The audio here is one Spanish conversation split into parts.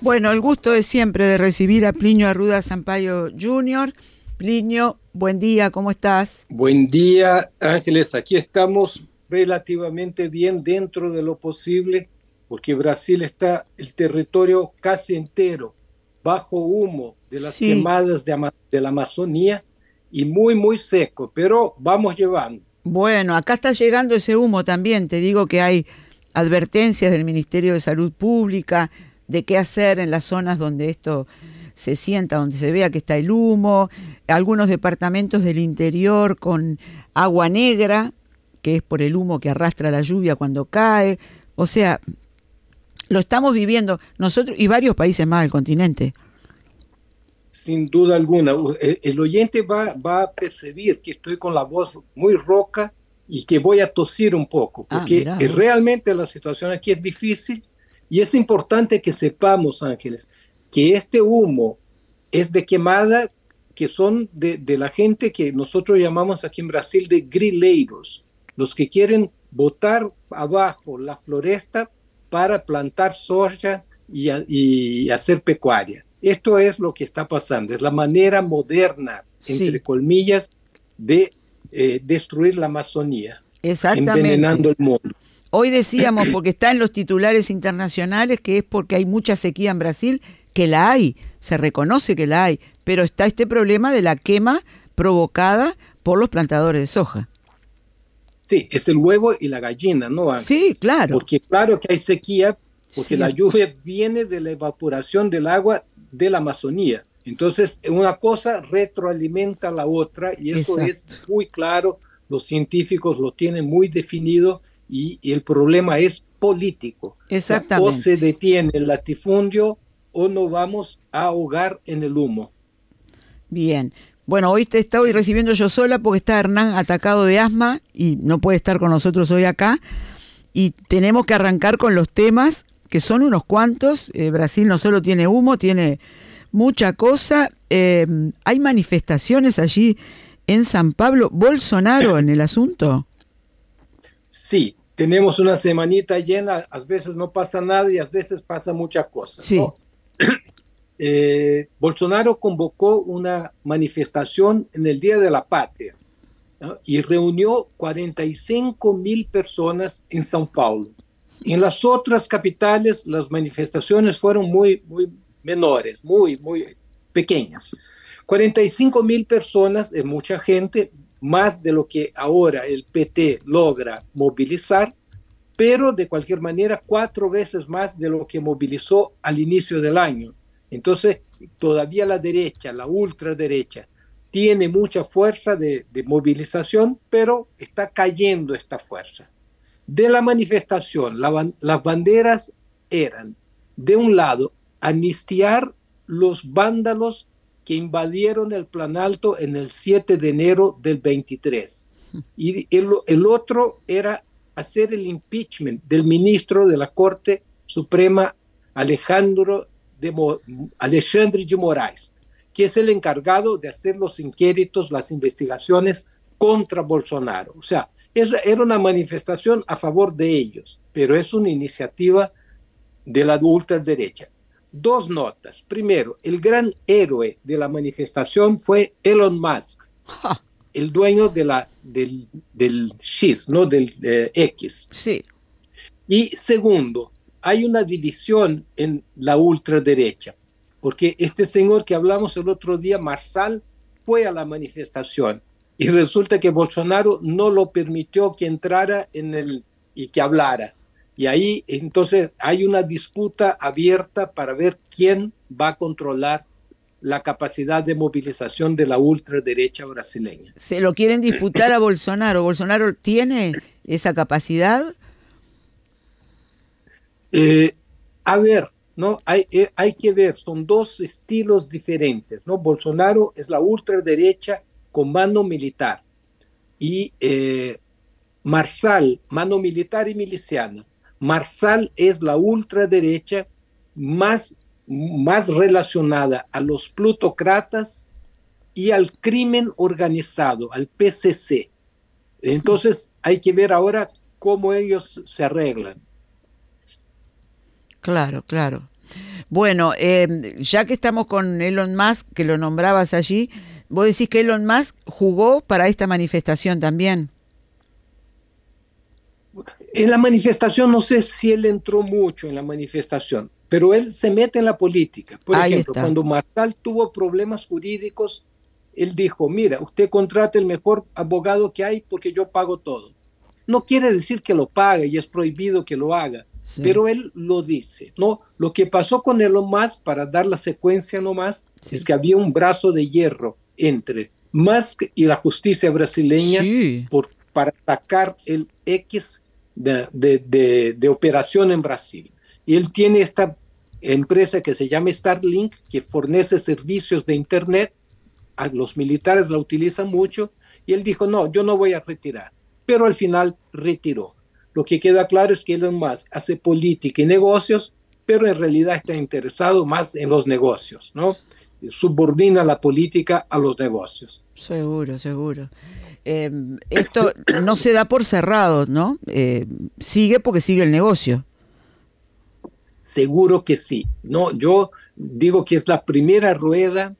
Bueno, el gusto es siempre de recibir a Plinio Arruda Sampaio Jr. Plinio, buen día, ¿cómo estás? Buen día, Ángeles. Aquí estamos relativamente bien dentro de lo posible, porque Brasil está el territorio casi entero bajo humo de las Sí. quemadas de, Ama- de la Amazonía y muy, muy seco, pero vamos llevando. Bueno, acá está llegando ese humo también. Te digo que hay advertencias del Ministerio de Salud Pública de qué hacer en las zonas donde esto se sienta, donde se vea que está el humo. Algunos departamentos del interior con agua negra, que es por el humo que arrastra la lluvia cuando cae. O sea, lo estamos viviendo nosotros y varios países más del continente. Sin duda alguna, el, el oyente va, va a percibir que estoy con la voz muy roca y que voy a tosir un poco, Ah, porque eh, realmente la situación aquí es difícil y es importante que sepamos, Ángeles, que este humo es de quemada que son de, de la gente que nosotros llamamos aquí en Brasil de grileiros, los que quieren botar abajo la floresta para plantar soja y, a- y hacer pecuaria. Esto es lo que está pasando, es la manera moderna, Sí. entre colmillas, de eh, destruir la Amazonía, envenenando el mundo. Hoy decíamos, porque está en los titulares internacionales, que es porque hay mucha sequía en Brasil, que la hay, se reconoce que la hay, pero está este problema de la quema provocada por los plantadores de soja. Sí, es el huevo y la gallina, ¿no? Sí, claro. Porque claro que hay sequía, porque la lluvia viene de la evaporación del agua de la Amazonía. Entonces, una cosa retroalimenta a la otra y eso es muy claro, los científicos lo tienen muy definido y, y el problema es político. Exactamente. O se detiene el latifundio o no vamos a ahogar en el humo. Bien. Bueno, hoy te estoy recibiendo yo sola porque está Hernán atacado de asma y no puede estar con nosotros hoy acá. Y tenemos que arrancar con los temas, que son unos cuantos. Eh, Brasil no solo tiene humo, tiene mucha cosa. Eh, hay manifestaciones allí en San Pablo. ¿Bolsonaro en el asunto? Sí, tenemos una semanita llena, a veces no pasa nada y a veces pasa muchas cosas. Sí. ¿no? Eh, Bolsonaro convocó una manifestación en el Día de la Patria ¿no? y reunió 45 mil personas en São Paulo. En las otras capitales las manifestaciones fueron muy, muy menores, muy, muy pequeñas. 45 mil personas mucha gente, más de lo que ahora el PT logra movilizar, pero de cualquier manera cuatro veces más de lo que movilizó al inicio del año. Entonces, todavía la derecha, la ultraderecha, tiene mucha fuerza de, movilización, pero está cayendo esta fuerza. De la manifestación, las banderas eran, de un lado, amnistiar los vándalos que invadieron el Plan Alto en el 7 de enero del 23. Y el, el otro era hacer el impeachment del ministro de la Corte Suprema, Alejandro de Mo- Alexandre de Moraes, que es el encargado de hacer los inquéritos, las investigaciones contra Bolsonaro. O sea, es- era una manifestación a favor de ellos, pero es una iniciativa de la ultraderecha. Dos notas. Primero, el gran héroe de la manifestación fue Elon Musk, el dueño de la, del, del X, ¿no? del eh, X. sí, Y segundo, hay una división en la ultraderecha, porque este señor que hablamos el otro día, Marsal, fue a la manifestación y resulta que Bolsonaro no lo permitió que entrara en el y que hablara. Y ahí entonces hay una disputa abierta para ver quién va a controlar la capacidad de movilización de la ultraderecha brasileña. se lo quieren disputar a Bolsonaro. ¿Bolsonaro tiene esa capacidad? Eh, a ver, ¿no? Hay, eh, hay que ver, son dos estilos diferentes, ¿no? Bolsonaro es la ultraderecha con mano militar y eh, Marsal, mano militar y miliciana. Marsal es la ultraderecha más, más relacionada a los plutócratas y al crimen organizado, al PCC. Entonces hay que ver ahora cómo ellos se arreglan. Claro, claro. Bueno, eh, ya que estamos con Elon Musk, que lo nombrabas allí, vos decís que Elon Musk jugó para esta manifestación también. En la manifestación, no sé si él entró mucho en la manifestación, pero él se mete en la política. Por ejemplo, cuando Martal tuvo problemas jurídicos, él dijo, mira, usted contrate el mejor abogado que hay porque yo pago todo. No quiere decir que lo pague y es prohibido que lo haga, pero él lo dice, ¿no? Lo que pasó con Elon Musk, para dar la secuencia nomás, es que había un brazo de hierro entre Musk y la justicia brasileña por, para atacar el X de, de, de, operación en Brasil. Y él tiene esta empresa que se llama Starlink, que fornece servicios de Internet. A los militares la utilizan mucho. Y él dijo, no, yo no voy a retirar. Pero al final retiró. Lo que queda claro es que Elon Musk hace política y negocios, pero en realidad está interesado más en los negocios, ¿no? Subordina la política a los negocios. Seguro, seguro. Em, esto no se da por cerrado, ¿no? Eh, sigue porque sigue el negocio. Seguro que sí. No, yo digo que es la primera rueda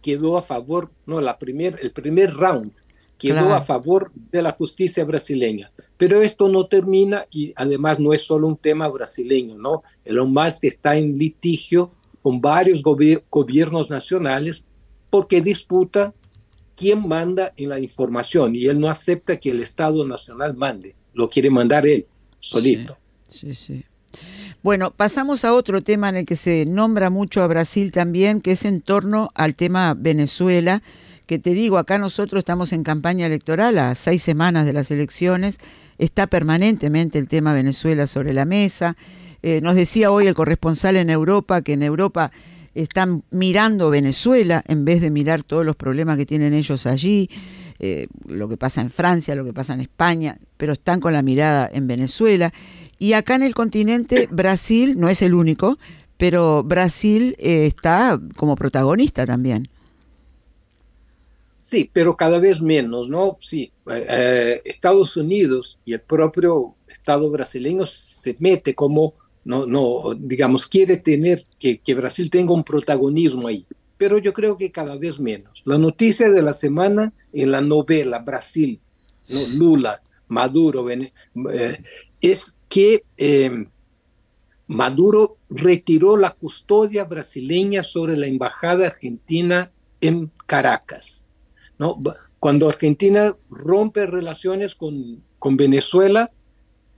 quedó a favor, no, la primer, el primer round quedó a favor de la justicia brasileña. Pero esto no termina y además no es solo un tema brasileño, ¿no? Elon Musk está en litigio con varios gobiernos nacionales porque disputa quién manda en la información y él no acepta que el Estado Nacional mande, lo quiere mandar él solito. Sí, sí, Bueno, pasamos a otro tema en el que se nombra mucho a Brasil también, que es en torno al tema Venezuela, que te digo, acá nosotros estamos en campaña electoral a seis semanas de las elecciones, está permanentemente el tema Venezuela sobre la mesa. Eh, nos decía hoy el corresponsal en Europa que en Europa están mirando Venezuela en vez de mirar todos los problemas que tienen ellos allí, eh, lo que pasa en Francia, lo que pasa en España, pero están con la mirada en Venezuela. Y acá en el continente Brasil no es el único, pero Brasil eh, está como protagonista también. Sí, pero cada vez menos, ¿no? Sí, eh, Estados Unidos y el propio Estado brasileño se mete como no, no, digamos, quiere tener que, que Brasil tenga un protagonismo ahí, pero yo creo que cada vez menos. La noticia de la semana en la novela Brasil. Lula, Maduro, eh, es que eh, Maduro retiró la custodia brasileña sobre la embajada argentina en Caracas. ¿no? Cuando Argentina rompe relaciones con, con Venezuela,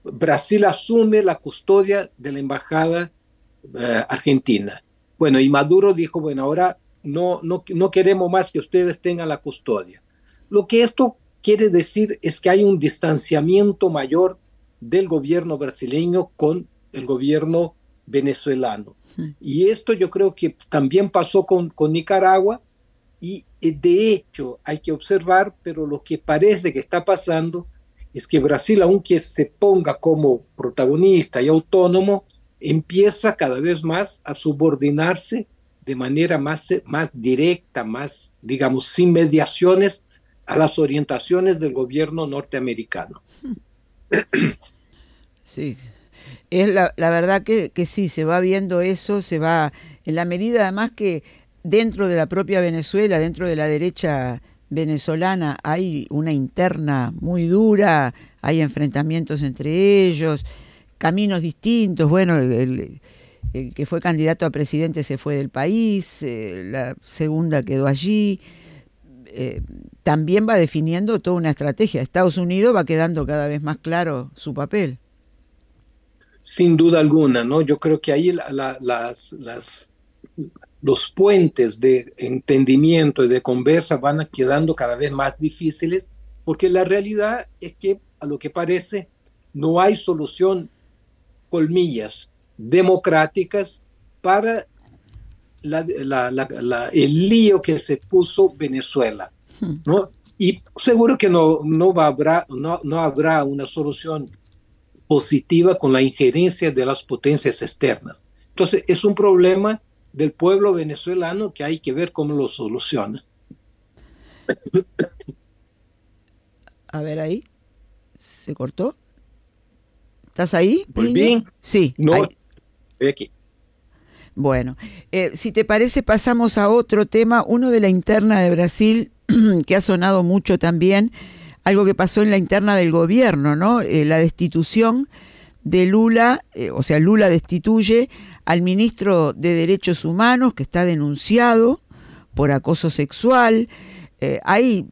Brasil asume la custodia de la embajada eh, argentina. Bueno, y Maduro dijo, bueno, ahora no, no, no queremos más que ustedes tengan la custodia. Lo que esto quiere decir es que hay un distanciamiento mayor del gobierno brasileño con el gobierno venezolano. Y esto yo creo que también pasó con, con Nicaragua y eh, de hecho hay que observar, pero lo que parece que está pasando es que Brasil, aunque se ponga como protagonista y autónomo, empieza cada vez más a subordinarse de manera más, más directa, más, digamos, sin mediaciones a las orientaciones del gobierno norteamericano. Sí, es la, la verdad que, que, sí, se va viendo eso, se va, en la medida además que dentro de la propia Venezuela, dentro de la derecha venezolana hay una interna muy dura, hay enfrentamientos entre ellos, caminos distintos. Bueno, el, que fue candidato a presidente se fue del país, eh, la segunda quedó allí. Eh, también va definiendo toda una estrategia. Estados Unidos va quedando cada vez más claro su papel. Sin duda alguna, ¿no? Yo creo que ahí las, las los puentes de entendimiento y de conversa van quedando cada vez más difíciles porque la realidad es que a lo que parece no hay solución colmillas democráticas para el lío que se puso Venezuela. ¿no? Y seguro que no, no, habrá, no, no habrá una solución positiva con la injerencia de las potencias externas. Entonces, es un problema del pueblo venezolano que hay que ver cómo lo soluciona. A ver ahí. ¿Se cortó? ¿Estás ahí? bien? Sí. No, estoy aquí. Bueno, eh, si te parece, pasamos a otro tema, uno de la interna de Brasil, que ha sonado mucho también, algo que pasó en la interna del gobierno, ¿no? Eh, la destitución de Lula, eh, o sea, Lula destituye al ministro de Derechos Humanos, que está denunciado por acoso sexual. hay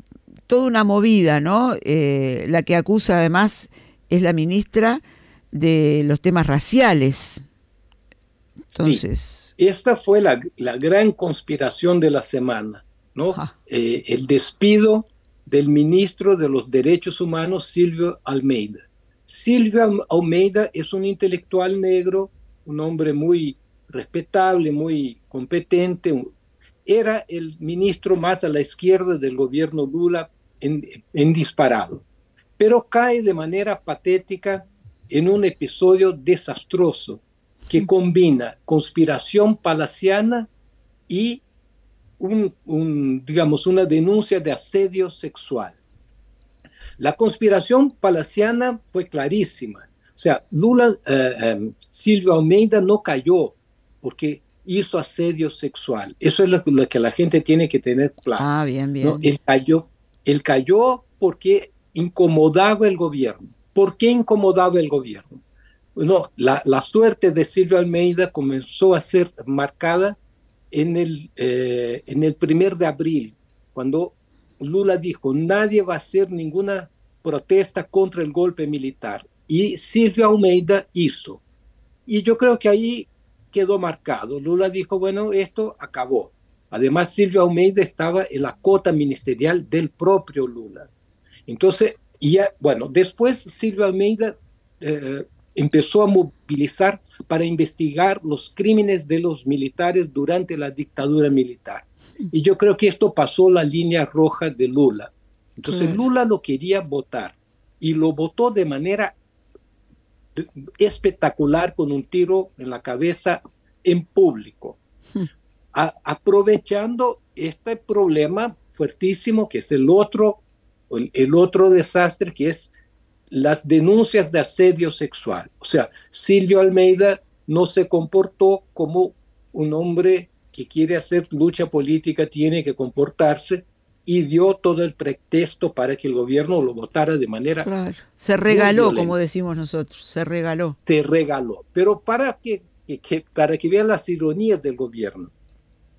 toda una movida, ¿no? la que acusa además es la ministra de los temas raciales. Entonces. esta fue la, gran conspiración de la semana, ¿no? Eh, el despido del ministro de los Derechos Humanos, Silvio Almeida. Silvio Almeida es un intelectual negro, un hombre muy respetable, muy competente. Era el ministro más a la izquierda del gobierno Lula en, en disparado, pero cae de manera patética en un episodio desastroso que combina conspiración palaciana y un, digamos, una denuncia de asedio sexual. La conspiración palaciana fue clarísima. O sea, Lula, eh, em, Silvio Almeida no cayó porque hizo asedio sexual. Eso es lo, que la gente tiene que tener claro. Ah, bien, bien. Él, cayó, él cayó porque incomodaba el gobierno. ¿Por qué incomodaba el gobierno? Bueno, la, suerte de Silvio Almeida comenzó a ser marcada en el, eh, en el primer de abril, cuando Lula dijo, nadie va a hacer ninguna protesta contra el golpe militar. Y Silvio Almeida hizo. Y yo creo que ahí quedó marcado. Lula dijo, bueno, esto acabó. Además, Silvio Almeida estaba en la cota ministerial del propio Lula. Entonces, ya, bueno, después Silvio Almeida eh, empezó a movilizar para investigar los crímenes de los militares durante la dictadura militar. Y yo creo que esto pasó la línea roja de Lula. Entonces Lula lo quería votar y lo votó de manera espectacular con un tiro en la cabeza en público, hmm. aprovechando este problema fuertísimo que es el otro el, otro desastre que es las denuncias de asedio sexual. O sea, Silvio Almeida no se comportó como un hombre que quiere hacer lucha política, tiene que comportarse y dio todo el pretexto para que el gobierno lo votara de manera... Claro. Se regaló, como decimos nosotros, se regaló. Se regaló. Pero para que, que, para que vean las ironías del gobierno,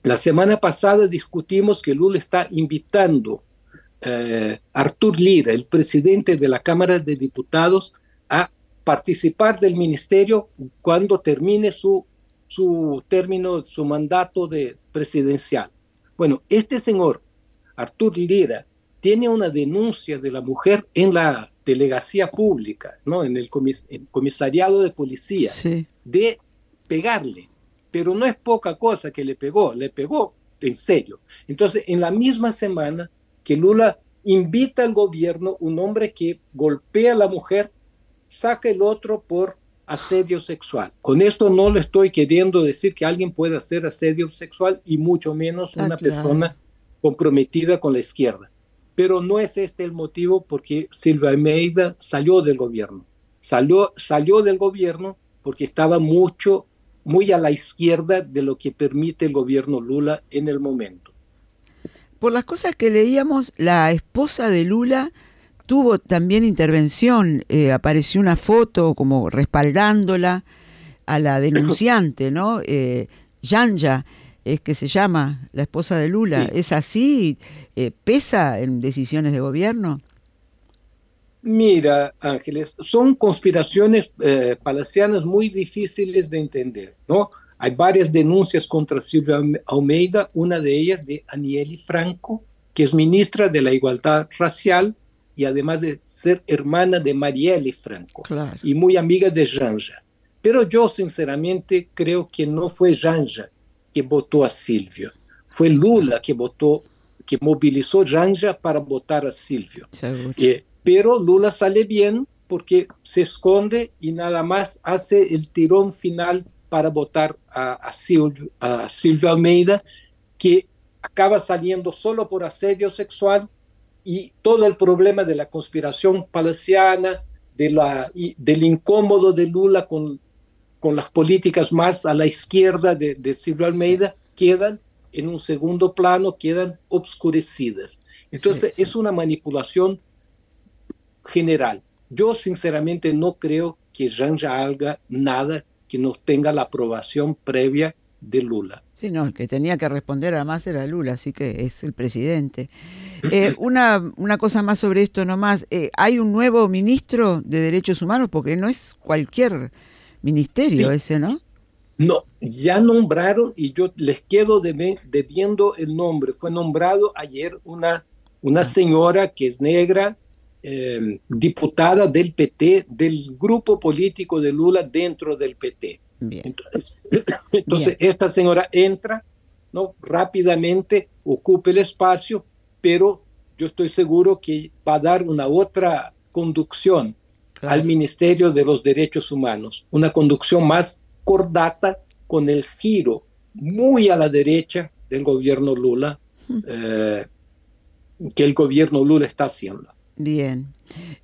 la semana pasada discutimos que Lula está invitando eh, Artur Lira, el presidente de la Cámara de Diputados, a participar del ministerio cuando termine su, su término, su mandato de presidencial. Bueno, este señor, Artur Lira, tiene una denuncia de la mujer en la delegacia pública, ¿no? en el, comisariado de policía, de pegarle. Pero no es poca cosa que le pegó, le pegó en serio. Entonces, en la misma semana, que Lula invita al gobierno un hombre que golpea a la mujer, saca el otro por asedio sexual. Con esto no le estoy queriendo decir que alguien pueda hacer asedio sexual y mucho menos ah, una persona comprometida con la izquierda. Pero no es este el motivo porque Silva Almeida salió del gobierno. Salió, salió del gobierno porque estaba mucho, muy a la izquierda de lo que permite el gobierno Lula en el momento. Por las cosas que leíamos, la esposa de Lula tuvo también intervención, eh, apareció una foto como respaldándola a la denunciante, ¿no? Eh, Yanja es que se llama la esposa de Lula. ¿Es así? Eh, ¿Pesa en decisiones de gobierno? Mira, Ángeles, son conspiraciones eh, palacianas muy difíciles de entender, ¿no? Hay varias denuncias contra Silvia Almeida, una de ellas de Anieli Franco, que es ministra de la Igualdad Racial y además de ser hermana de Marielle Franco y muy amiga de Janja. Pero yo sinceramente creo que no fue Janja que votó a Silvio, fue Lula que votó, que movilizó Janja para votar a Silvio. Eh, pero Lula sale bien porque se esconde y nada más hace el tirón final para votar a, Silvio, a Silvio Almeida, que acaba saliendo solo por asedio sexual y todo el problema de la conspiración palaciana, de la, del incómodo de Lula con, con las políticas más a la izquierda de, Silvio Almeida, quedan en un segundo plano, quedan obscurecidas. Entonces es una manipulación general. Yo sinceramente no creo que Janja haga nada que no tenga la aprobación previa de Lula. Sí, no, el que tenía que responder además era Lula, así que es el presidente. Eh, una, una cosa más sobre esto nomás. Eh, ¿Hay un nuevo ministro de Derechos Humanos? Porque no es cualquier ministerio ese, ¿no? No, ya nombraron y yo les quedo debiendo el nombre. Fue nombrado ayer una, una ah. señora que es negra, eh, diputada del PT, del grupo político de Lula dentro del PT. Entonces, esta señora entra, ¿no? Rápidamente ocupa el espacio, pero yo estoy seguro que va a dar una otra conducción al Ministerio de los Derechos Humanos, una conducción más cordata con el giro muy a la derecha del gobierno Lula, hmm. eh, que el gobierno Lula está haciendo. Bien.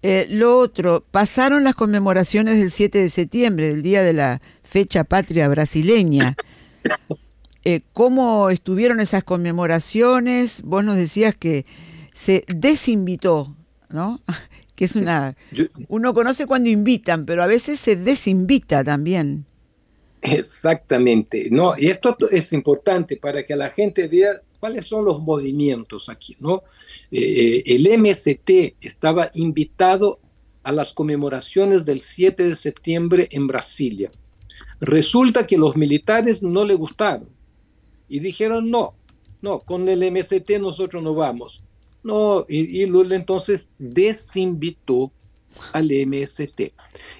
Eh, lo otro, pasaron las conmemoraciones del 7 de septiembre, del Día de la Fecha Patria Brasileña. Eh, ¿Cómo estuvieron esas conmemoraciones? Vos nos decías que se desinvitó, ¿no? Que es una... Uno conoce cuando invitan, pero a veces se desinvita también. Exactamente, ¿no? Y esto es importante para que la gente vea cuáles son los movimientos aquí, ¿no? Eh, eh, el MST estaba invitado a las conmemoraciones del 7 de septiembre en Brasilia. Resulta que los militares no le gustaron y dijeron no, no, con el MST nosotros no vamos. No, y, Lula entonces desinvitó al MST.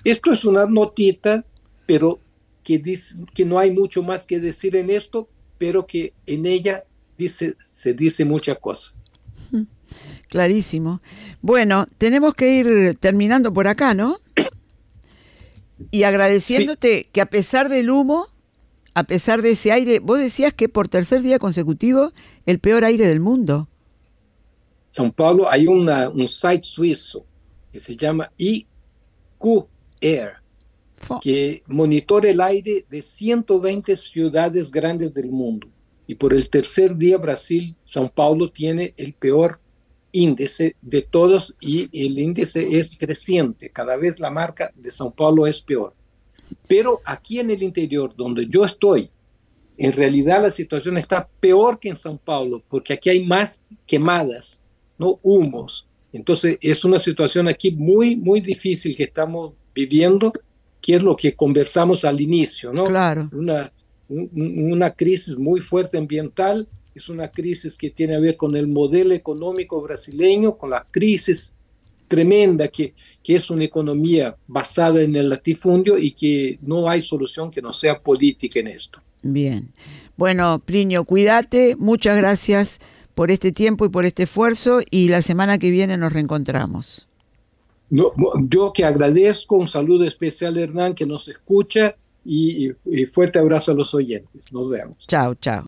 Esto es una notita, pero que, dice, que no hay mucho más que decir en esto, pero que en ella dice, se dice mucha cosa. Clarísimo. Bueno, tenemos que ir terminando por acá, ¿no? Y agradeciéndote que a pesar del humo, a pesar de ese aire, vos decías que por tercer día consecutivo el peor aire del mundo. São Paulo hay una, un site suizo que se llama IQ Air, que monitora el aire de 120 ciudades grandes del mundo. Y por el tercer día Brasil, São Paulo tiene el peor índice de todos y el índice es creciente. Cada vez la marca de São Paulo es peor. Pero aquí en el interior, donde yo estoy, en realidad la situación está peor que en São Paulo, porque aquí hay más quemadas, no humos. Entonces es una situación aquí muy, muy difícil que estamos viviendo, que es lo que conversamos al inicio, ¿no? Claro. Una, una crisis muy fuerte ambiental, es una crisis que tiene a ver con el modelo económico brasileño, con la crisis tremenda que, que es una economía basada en el latifundio y que no hay solución que no sea política en esto. Bien. Bueno, Plinio, cuídate, muchas gracias por este tiempo y por este esfuerzo y la semana que viene nos reencontramos. No, yo que agradezco, un saludo especial a Hernán que nos escucha y, fuerte abrazo a los oyentes. Nos vemos. Chao, chao.